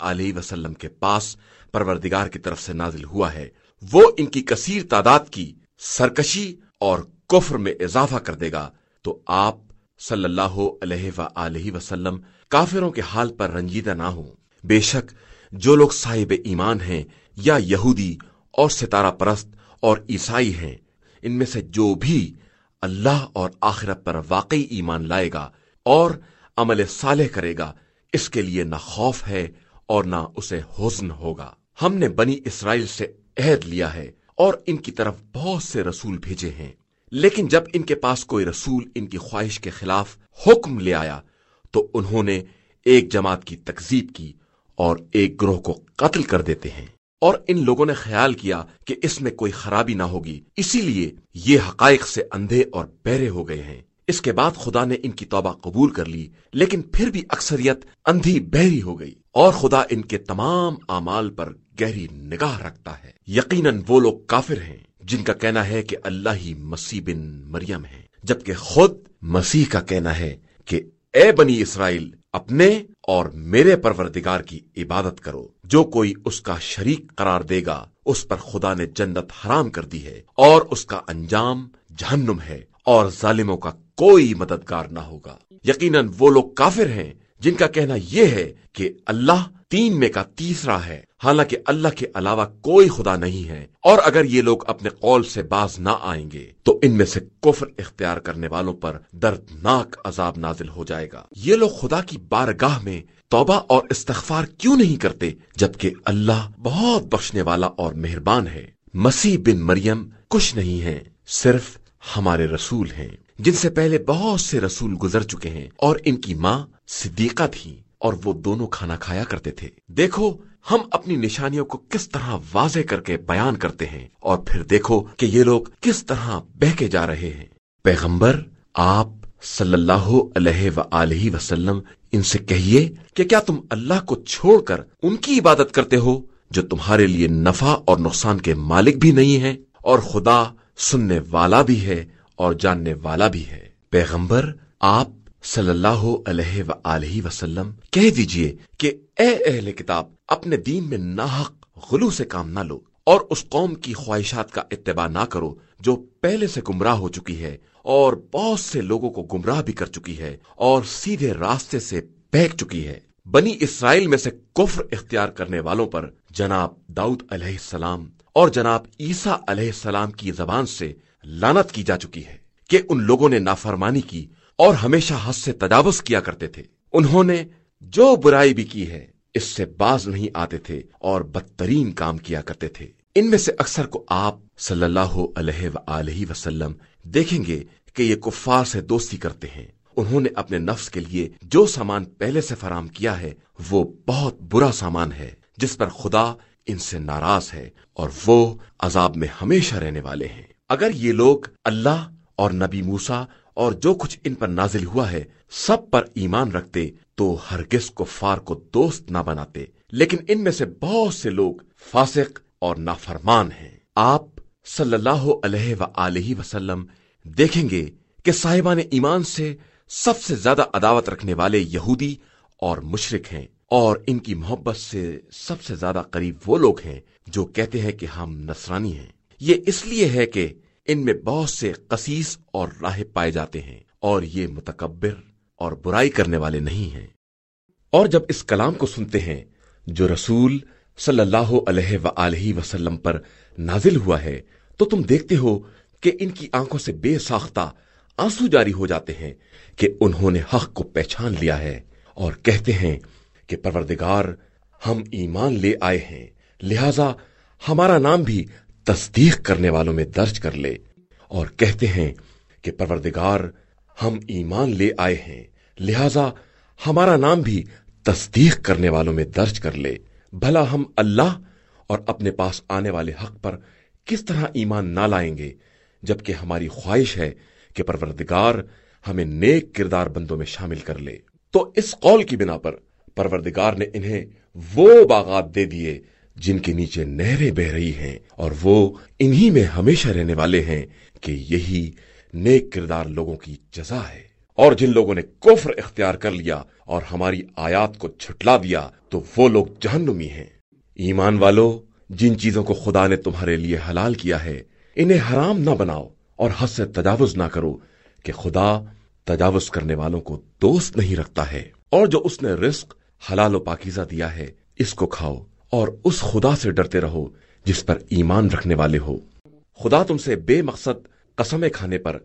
علیہ وسلم کے پاس پروردگار کی طرف سے نازل ہوا ہے، وہ ان کی کثیر تعداد کی سرکشی اور کفر میں اضافہ کر دے گا، تو آپ صلی اللہ علیہ وسلم کافروں کے حال پر رنجیدہ نہ ہوں۔ بے شک جو لوگ صاحب ایمان ہیں یا یہودی اور ستارہ پرست اور عیسائی ہیں۔ ان میں سے جو بھی اللہ اور آخرت پر واقعی ایمان لائے گا اور عمل صالح کرے گا، اس کے لیے نہ خوف ہے اور نہ اسے حزن ہوگا۔ ہم نے بنی اسرائیل سے عہد لیا ہے اور ان کی طرف بہت سے رسول بھیجے ہیں۔ لیکن جب ان کے پاس کوئی رسول ان کی خواہش کے خلاف حکم لے آیا، تو انہوں نے ایک جماعت کی تکزیب کی اور ایک گروہ کو قتل کر دیتے ہیں۔ اور ان لوگوں نے خیال کیا کہ اس میں کوئی خرابی نہ ہوگی۔ اسی لیے یہ حقائق سے اندھے اور بہرے ہو گئے ہیں۔ اس کے بعد خدا نے ان کی توبہ قبول کر لی، لیکن پھر بھی اکثریت اندھی بہری ہو گئی۔ اور خدا ان کے تمام اعمال پر گہری نگاہ رکھتا ہے۔ یقیناً وہ لوگ کافر ہیں، جن کا کہنا ہے کہ اللہ ہی مسیح بن مریم ہے۔ جبکہ خود مسیح کا کہنا ہے کہ اے بنی اسرائیل اپنے اور میرے پروردگار کی عبادت کرو۔ جو کوئی اس کا شریک قرار دے گا، اس پر خدا نے جنت حرام کر دی ہے اور اس کا انجام جہنم ہے اور ظالموں کا کوئی مددگار نہ ہوگا۔ یقیناً وہ لوگ کافر ہیں جن کا کہنا یہ ہے کہ اللہ تین میں کا تیسرا ہے۔ حالانکہ اللہ کے علاوہ کوئی خدا نہیں ہے۔ اور اگر یہ لوگ اپنے قول سے باز نہ آئیں گے، تو ان میں سے کفر اختیار کرنے والوں پر دردناک عذاب نازل ہو جائے گا۔ یہ لوگ خدا کی بارگاہ میں توبہ اور استغفار کیوں نہیں کرتے؟ جبکہ اللہ بہت بخشنے والا اور مہربان ہے۔ مسیح بن مریم کچھ نہیں ہے صرف ہمارے رسول ہیں۔ جن سے پہلے بہت سے رسول گزر چکے ہیں اور ان کی ماں صدیقہ تھی اور وہ دونوں کھانا کھایا کرتے تھے۔ دیکھو، ہم اپنی نشانیوں کو کس طرح واضح کر کے بیان کرتے ہیں اور پھر دیکھو کہ یہ لوگ کس طرح بہکے جا رہے ہیں۔ پیغمبر، آپ صلی اللہ علیہ و وسلم، ان سے کہیے کہ کیا تم اللہ کو چھوڑ کر ان کی عبادت کرتے ہو جو تمہارے لیے نفع اور نقصان کے مالک بھی نہیں ہے اور خدا سننے والا بھی ہے اور جاننے والا بھی ہے۔ پیغمبر، آپ صلی اللہ علیہ وآلہ وسلم، کہہ دیجیے کہ اے اہل کتاب، اپنے دین میں ناحق غلو سے کام نہ لو اور اس قوم کی خواہشات کا اتباع نہ کرو جو پہلے سے گمراہ ہو چکی ہے اور بہت سے لوگوں کو گمراہ بھی کر چکی ہے اور سیدھے راستے سے بہک چکی ہے۔ بنی اسرائیل میں سے کفر اختیار کرنے والوں پر جناب داؤد علیہ السلام اور جناب عیسیٰ علیہ السلام کی زبان سے لانت کی جا چکی ہے کہ ان لوگوں نے نافرمانی کی اور ہمیشہ حد سے تجاوز کیا کرتے تھے۔ انہوں نے جو برائی بھی کی ہے، اس سے باز نہیں آتے تھے اور بدترین کام کیا کرتے تھے۔ ان میں سے اکثر کو آپ صلی اللہ علیہ وآلہ وسلم دیکھیں گے کہ یہ کفار سے دوستی کرتے ہیں۔ انہوں نے اپنے نفس کے لیے جو سامان پہلے سے فراہم کیا ہے، وہ بہت برا سامان ہے، جس پر خدا ان سے ناراض ہے اور وہ عذاب میں ہمیشہ رہنے والے ہیں۔ اگر یہ لوگ اللہ اور نبی موسا اور جو کچھ ان پر نازل ہوا ہے، سب پر ایمان رکھتے تو ہرگز کو فار کو دوست نہ بناتے۔ لیکن ان میں سے بہت سے لوگ فاسق اور نافرمان ہیں۔ آپ صلی اللہ علیہ و وسلم دیکھیں گے کہ صاحبان ایمان سے سب سے زیادہ عداوت رکھنے والے یہودی اور مشرق ہیں اور ان کی محبت سے سب سے زیادہ قریب وہ لوگ ہیں جو کہتے ہیں کہ ہم نصرانی ہیں۔ یہ اس لیے ہے کہ ان میں بہت سے قصیص اور راہ پائے جاتے ہیں اور یہ متکبر اور برائی کرنے والے نہیں ہیں۔ اور جب اس کلام کو سنتے ہیں جو رسول صلی اللہ علیہ و وسلم پر نازل ہوا ہے، تو تم دیکھتے ہو کہ ان کی آنکھوں سے بے ساختہ آنسو جاری ہو جاتے ہیں کہ انہوں نے حق کو پہچان لیا ہے اور کہتے ہیں کہ پروردگار ہم ایمان لے آئے ہیں، لہذا ہمارا نام بھی تصدیق کرنے والوں میں درج کر لے اور کہتے ہیں کہ پروردگار ہم ایمان لے آئے ہیں، لہذا ہمارا نام بھی تصدیق کرنے والوں میں درج کر لے۔ بھلا ہم اللہ اور اپنے پاس آنے والے حق پر کس طرح ایمان نہ لائیں گے، جبکہ ہماری خواہش ہے کہ پروردگار ہمیں نیک کردار بندوں میں شامل کر لے۔ تو اس قول کی بنا پر پروردگار نے انہیں وہ باغات دے دیے جن کے نیچے نہریں بہ رہی ہیں اور وہ انہی میں ہمیشہ رہنے والے ہیں کہ یہی نیک کردار لوگوں کی جزا ہے۔ اور جن لوگوں نے کفر اختیار کر لیا اور ہماری آیات کو چھٹلا دیا، تو وہ لوگ جہنمی ہیں۔ ایمان والو، جن چیزوں کو خدا نے تمہارے لیے حلال کیا ہے، انہیں حرام نہ بناؤ اور حد سے تجاوز نہ کرو کہ خدا تجاوز کرنے والوں کو دوست نہیں رکھتا ہے۔ اور جو اس نے رزق، حلال و پاکیزہ دیا ہے، اس کو کھاؤ۔ اور اس خدا سے ڈرتے رہو جس پر ایمان رکھنے والے ہو۔ خدا تم سے بے مقصد قسمیں کھانے پر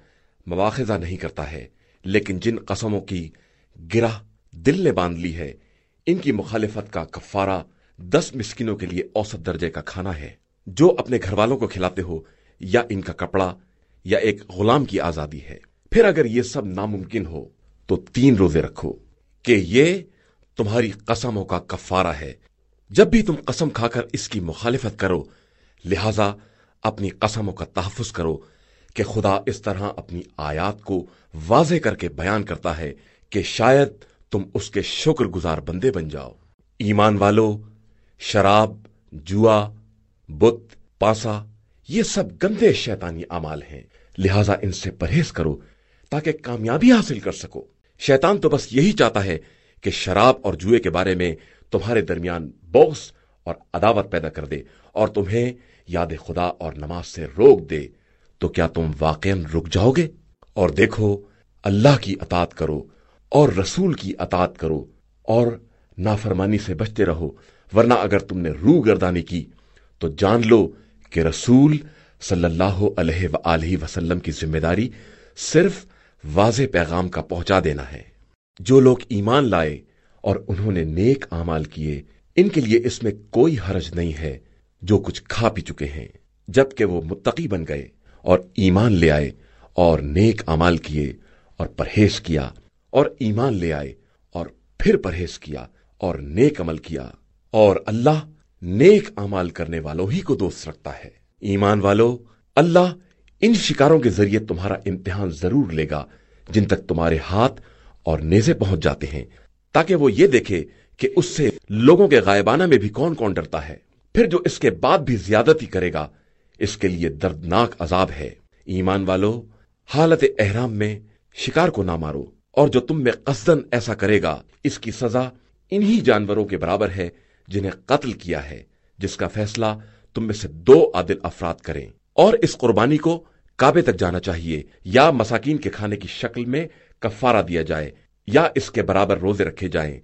مواخذہ نہیں کرتا ہے، لیکن جن قسموں کی گرہ دل نے باندھ لی ہے، ان کی مخالفت کا کفارہ دس مسکنوں کے لیے اوسط درجے کا کھانا ہے۔ جو اپنے گھر والوں کو کھلاتے ہو، یا ان کا کپڑا، یا ایک غلام کی آزادی ہے۔ پھر اگر یہ سب ناممکن ہو، تو تین روزے رکھو کہ یہ تمہاری قسموں کا کفارہ ہے۔ جب بھی تم قسم کھا کر اس کی مخالفت کرو، لہذا اپنی قسموں کا تحفظ کرو کہ خدا اس طرح اپنی آیات کو واضح کر کے بیان کرتا ہے کہ شاید تم اس کے شکر گزار بندے بن جاؤ۔ ایمان والو، شراب، جوا، بت پاسا یہ سب گندے شیطانی امال ہیں۔ لہذا ان سے پرہیز کرو تاکہ کامیابی حاصل کر سکو۔ شیطان تو بس یہی چاہتا ہے کہ شراب اور جوئے کے بارے میں تمہارے درمیان بوس اور عداوت پیدا کر دے اور تمہیں یاد خدا اور نماز سے روک دے، تو کیا تم واقع رک جاؤ گے؟ اور دیکھو، اللہ کی اطاعت کرو اور رسول کی اطاعت کرو اور نافرمانی سے بچتے رہو، ورنہ اگر تم نے روح گردانی کی تو جان لو کہ رسول صلی اللہ علیہ وآلہ وسلم کی ذمہ داری صرف واضح پیغام کا پہنچا دینا ہے۔ جو لوگ ایمان لائے اور انہوں نے نیک اعمال کیے۔ ان کے لیے اس میں کوئی حرج نہیں ہے جو کچھ کھا پی چکے ہیں، جبکہ وہ متقی بن گئے اور ایمان لے آئے اور نیک امال کیے اور پرہیز کیا، اور ایمان لے آئے اور پھر پرہیز کیا اور نیک عمل کیا۔ اور اللہ نیک امال کرنے والوں ہی کو دوست رکھتا ہے۔ ایمان والو، اللہ ان شکاروں کے ذریعے تمہارا امتحان ضرور لے گا، جن تک تمہارے ہاتھ اور نیزے پہنچ جاتے ہیں۔ تاکہ وہ یہ دیکھے کہ اس سے لوگوں کے غائبانہ میں بھی کون کون ڈرتا ہے۔ پھر جو اس کے بعد بھی زیادتی کرے گا، اس کے لیے دردناک عذاب ہے۔ ایمان والو، حالت احرام میں شکار کو نہ مارو، اور جو تم میں قصدن ایسا کرے گا، اس کی سزا انہی جانوروں کے برابر ہے جنہیں قتل کیا ہے، جس کا فیصلہ تم میں سے دو عادل افراد کریں۔ اور اس قربانی کو کعبے تک جانا چاہیے، یا مساکین کے کھانے کی شکل میں کفارہ دیا جائے یا اس کے برابر روزے رکھے جائیں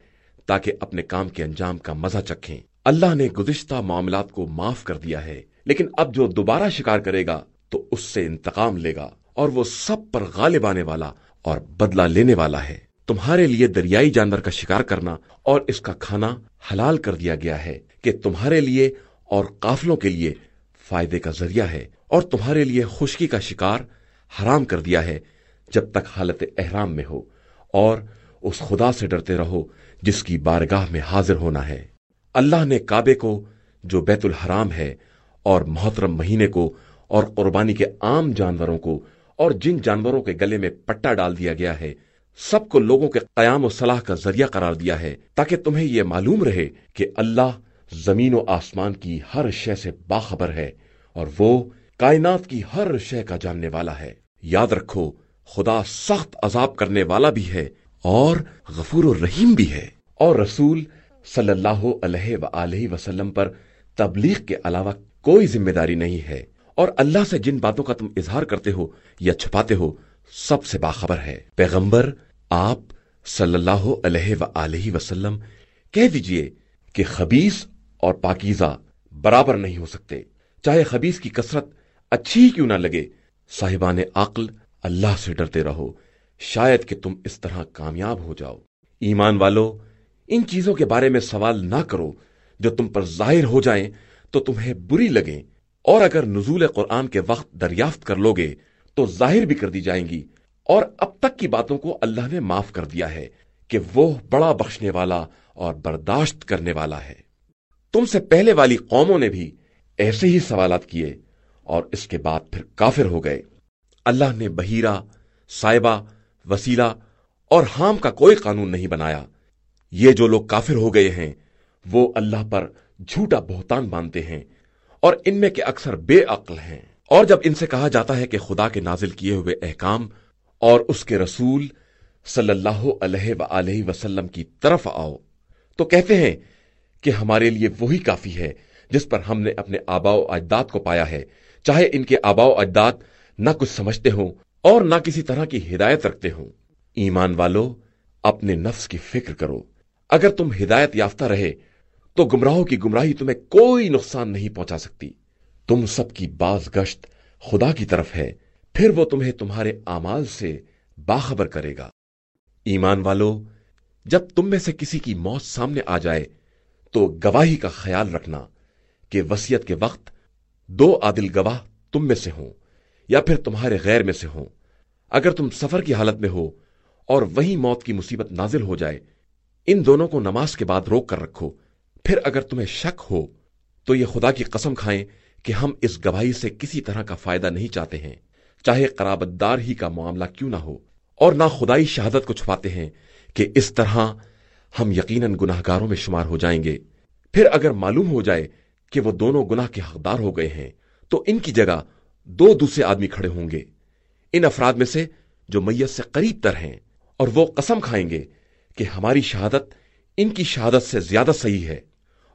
تاکہ اپنے کام کے انجام کا مزہ چکھیں۔ اللہ نے گزشتہ معاملات کو معاف کر دیا ہے، لیکن اب جو دوبارہ شکار کرے گا، تو اس سے انتقام لے گا اور وہ سب پر غالب آنے والا اور بدلہ لینے والا ہے۔ تمہارے لیے دریائی جانور کا شکار کرنا اور اس کا کھانا حلال کر دیا گیا ہے کہ تمہارے لیے اور قافلوں کے لیے فائدے کا ذریعہ ہے اور تمہارے لیے خشکی کا شکار حرام کر دیا ہے جب تک حالت احرام میں ہو۔ اور اس خدا سے ڈرتے رہو جس کی بارگاہ میں حاضر ہونا ہے۔ اللہ نے کعبے کو، جو بیت الحرام ہے، اور محترم مہینے کو، اور قربانی کے عام جانوروں کو، اور جن جانوروں کے گلے میں پٹا ڈال دیا گیا ہے، سب کو لوگوں کے قیام و صلاح کا ذریعہ قرار دیا ہے، تاکہ تمہیں یہ معلوم رہے کہ اللہ زمین و آسمان کی ہر شے سے باخبر ہے، اور وہ کائنات کی ہر شے کا جاننے والا ہے۔ یاد رکھو خدا سخت عذاب کرنے والا بھی ہے اور غفور و رحیم بھی ہے۔ اور رسول صلی اللہ علیہ وآلہ وسلم پر تبلیغ کے علاوہ کوئی ذمہ داری نہیں ہے۔ اور اللہ سے جن باتوں کا تم اظہار کرتے ہو یا چھپاتے ہو، سب سے باخبر ہے۔ پیغمبر، آپ صلی اللہ علیہ وآلہ وسلم، کہہ دیجیے کہ خبیص اور پاکیزہ برابر نہیں ہو سکتے۔ چاہے خبیص کی کثرت اچھی ہی کیوں نہ لگے، صاحبان عقل اللہ سے ڈرتے رہو، شاید کہ تم اس طرح کامیاب ہو جاؤ۔ ایمان والو، ان چیزوں کے بارے میں سوال نہ کرو۔ جو تم پر ظاہر ہو جائیں تو تمہیں بری لگیں۔ اور اگر نزول قرآن کے وقت دریافت کر لو گے تو ظاہر بھی کر دی جائیں گی۔ اور اب تک کی باتوں کو اللہ نے معاف کر دیا ہے کہ وہ بڑا بخشنے والا اور برداشت کرنے والا ہے۔ تم سے پہلے والی قوموں نے بھی ایسے ہی سوالات کیے اور اس کے بعد پھر کافر ہو گئے۔ اللہ نے بہیرہ سائبہ وسیلہ اور ہام کا کوئی قانون نہیں بنایا۔ یہ جو لوگ کافر ہو گئے ہیں، وہ اللہ پر جھوٹا بہتان باندھتے ہیں اور ان میں کے اکثر بے عقل ہیں۔ اور جب ان سے کہا جاتا ہے کہ خدا کے نازل کیے ہوئے احکام اور اس کے رسول صلی اللہ علیہ وآلہ وسلم کی طرف آؤ، تو کہتے ہیں کہ ہمارے لیے وہی کافی ہے جس پر ہم نے اپنے آبا و اجداد کو پایا ہے۔ چاہے ان کے آبا و اجداد نہ کچھ سمجھتے ہوں اور نہ کسی طرح کی ہدایت رکھتے ہوں۔ ایمان والو، اپنے نفس کی فکر کرو۔ اگر تم ہدایت یافتہ رہے، تو گمراہوں کی گمراہی تمہیں کوئی نقصان نہیں پہنچا سکتی۔ تم سب کی باز گشت خدا کی طرف ہے، پھر وہ تمہیں تمہارے اعمال سے باخبر کرے گا۔ ایمان والو، جب تم میں سے کسی کی موت سامنے آ جائے، تو گواہی کا خیال رکھنا کہ وسیعت کے وقت دو عادل گواہ تم میں سے ہوں۔ یا پھر تمہارے غیر میں سے ہوں۔ اگر تم سفر کی حالت میں ہو اور وہی موت کی مصیبت نازل ہو جائے، ان دونوں کو نماز کے بعد روک کر رکھو۔ پھر اگر تمہیں شک ہو، تو یہ خدا کی قسم کھائیں کہ ہم اس گواہی سے کسی طرح کا فائدہ نہیں چاہتے ہیں۔ چاہے قرابت دار ہی کا معاملہ کیوں نہ ہو، اور نہ خدائی شہادت کو چھپاتے ہیں کہ اس طرح ہم یقیناً گناہ گاروں میں شمار ہو جائیں گے۔ پھر اگر معلوم ہو جائے کہ وہ دونوں گناہ کے حقدار ہو گئے ہیں، تو ان کی جگہ دو دوسرے آدمی کھڑے ہوں گے۔ ان افراد میں سے جو میت سے قریب تر ہیں اور وہ قسم کھائیں گے کہ ہماری شہادت ان کی شہادت سے زیادہ صحیح ہے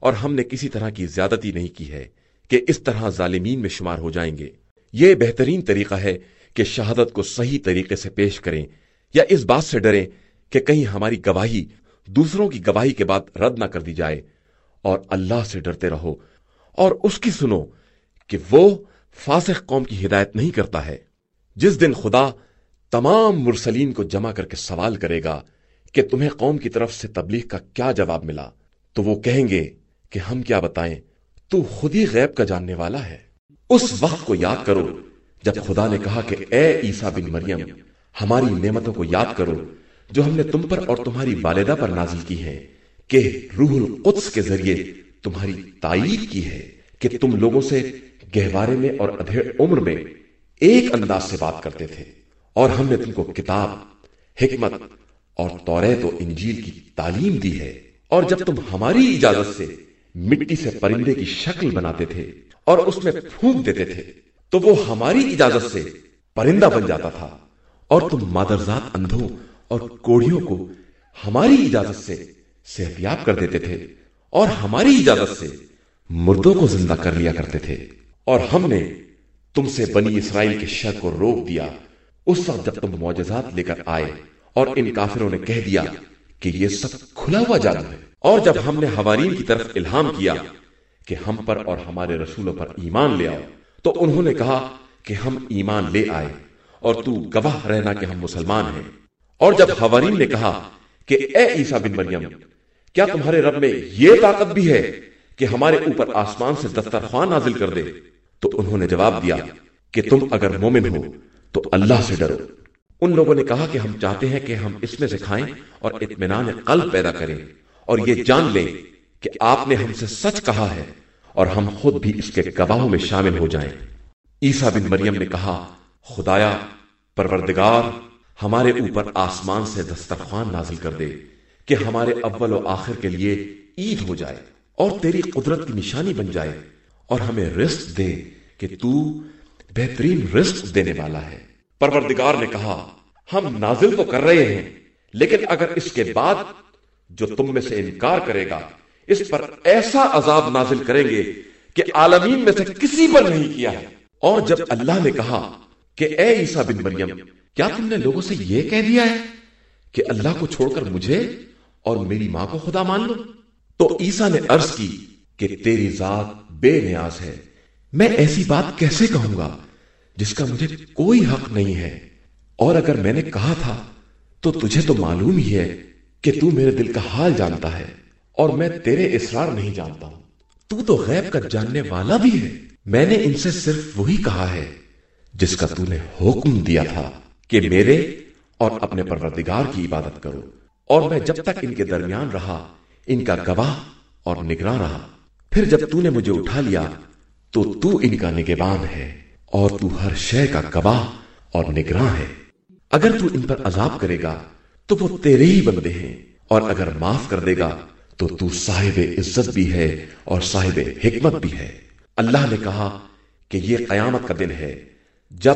اور ہم نے کسی طرح کی زیادتی نہیں کی ہے کہ اس طرح ظالمین میں شمار ہو جائیں گے۔ یہ بہترین طریقہ ہے کہ شہادت کو صحیح طریقے سے پیش کریں یا اس بات سے ڈریں کہ کہیں ہماری گواہی دوسروں کی گواہی کے بعد رد نہ کر دی جائے اور اللہ سے ڈرتے رہو اور اس کی سنو کہ وہ فاسق قوم کی ہدایت نہیں کرتا ہے۔ جس دن خدا تمام مرسلین کو جمع کر کے سوال کرے گا کہ تمہیں قوم کی طرف سے تبلیغ کا کیا جواب ملا، تو وہ کہیں گے کہ ہم کیا بتائیں، تو خود ہی غیب کا جاننے والا ہے۔ اس وقت کو یاد کرو، جب خدا نے کہا کہ اے عیسا بن مریم، ہماری نعمتوں کو یاد کرو، جو ہم نے تم پر اور تمہاری والدہ پر نازل کی ہے کہ روح القدس کے ذریعے تمہاری تائید کی ہے کہ تم لوگوں سے گہوارے میں اور ادھیڑ عمر میں ایک انداز سے بات کرتے تھے اور ہم نے تم کو کتاب، حکمت اور توریت و انجیل کی تعلیم دی ہے اور جب تم ہماری اجازت سے مٹی سے پرندے کی شکل بناتے تھے اور اس میں پھونک دیتے تھے، تو وہ ہماری اجازت سے پرندہ بن جاتا تھا اور تم مادرزاد اندھوں اور کوڑیوں کو ہماری اجازت سے صحت یاب کر دیتے تھے اور ہماری اجازت سے مردوں کو زندہ کر لیا کرتے تھے۔ اور ہم نے تم سے بنی اسرائیل کے شر کو روک دیا۔ اس وقت جب تم معجزات لے کر آئے اور ان کافروں نے کہہ دیا کہ یہ سب کھلا ہوا جادو ہے۔ اور جب ہم نے حوارین کی طرف الہام کیا کہ ہم پر اور ہمارے رسولوں پر ایمان لے آؤ، تو انہوں نے کہا کہ ہم ایمان لے آئے اور تو گواہ رہنا کہ ہم مسلمان ہیں۔ اور جب حوارین نے کہا کہ اے عیسیٰ بن مریم، کیا تمہارے رب میں یہ طاقت بھی ہے کہ ہمارے اوپر آسمان سے دسترخوان نازل کر دے؟ تو انہوں نے جواب دیا کہ تم اگر مومن ہو تو اللہ سے ڈرو۔ ان لوگوں نے کہا کہ ہم چاہتے ہیں کہ ہم اس میں سے کھائیں اور اطمینان قلب پیدا کریں اور یہ جان لیں کہ آپ نے ہم سے سچ کہا ہے اور ہم خود بھی اس کے گواہوں میں شامل ہو جائیں۔ عیسا بن مریم نے کہا، خدایا، پروردگار، ہمارے اوپر آسمان سے دسترخوان نازل کر دے کہ ہمارے اول و آخر کے لیے عید ہو جائے اور تیری قدرت کی نشانی بن جائے۔ اور ہمیں رزق دے کہ تو بہترین رزق دینے والا ہے۔ پروردگار نے کہا، ہم نازل تو کر رہے ہیں، لیکن اگر اس کے بعد جو تم میں سے انکار کرے گا، اس پر ایسا عذاب نازل کریں گے کہ عالمین میں سے کسی پر نہیں کیا۔ ہے اور جب اللہ نے کہا کہ اے عیسیٰ بن مریم، کیا تم نے لوگوں سے یہ کہہ دیا ہے کہ اللہ کو چھوڑ کر مجھے اور میری ماں کو خدا مان لو؟ تو عیسا نے عرض کی کہ تیری ذات بے نیاز ہے۔ میں ایسی بات کیسے کہوں گا جس کا مجھے کوئی حق نہیں ہے؟ اور اگر میں نے کہا تھا، تو تجھے تو معلوم ہی ہے کہ تو میرے دل کا حال جانتا ہے اور میں تیرے اسرار نہیں جانتا ہوں۔ تو تو غیب کا جاننے والا بھی ہے۔ میں نے ان سے صرف وہی کہا ہے جس کا تو نے حکم دیا تھا کہ میرے اور اپنے پروردگار کی عبادت کرو۔ اور میں جب تک ان کے درمیان رہا، ان کا گواہ اور نگراں رہا۔ پھر جب تو نے مجھے اٹھا لیا، تو تو ان کا نگبان ہے اور تو ہر شے کا گواہ اور نگراں ہے۔ اگر تو ان پر عذاب کرے گا، تو وہ تیرے ہی بندے ہیں۔ اور اگر معاف کر دے گا، تو تو صاحب عزت بھی ہے اور صاحب حکمت بھی ہے۔ اللہ نے کہا کہ یہ قیامت کا دن ہے، جب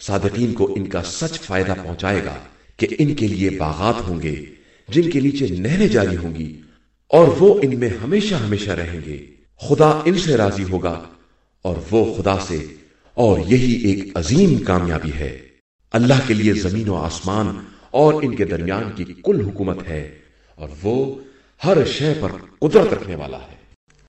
صادقین کو ان کا سچ فائدہ پہنچائے گا کہ ان کے لیے باغات ہوں گے، جن کے نیچے نہریں جاری ہوں گی اور وہ ان میں ہمیشہ ہمیشہ رہیں گے۔ خدا ان سے راضی ہوگا اور وہ خدا سے، اور یہی ایک عظیم کامیابی ہے۔ اللہ کے لیے زمین و آسمان اور ان کے درمیان کی کل حکومت ہے اور وہ ہر شے پر قدرت رکھنے والا ہے۔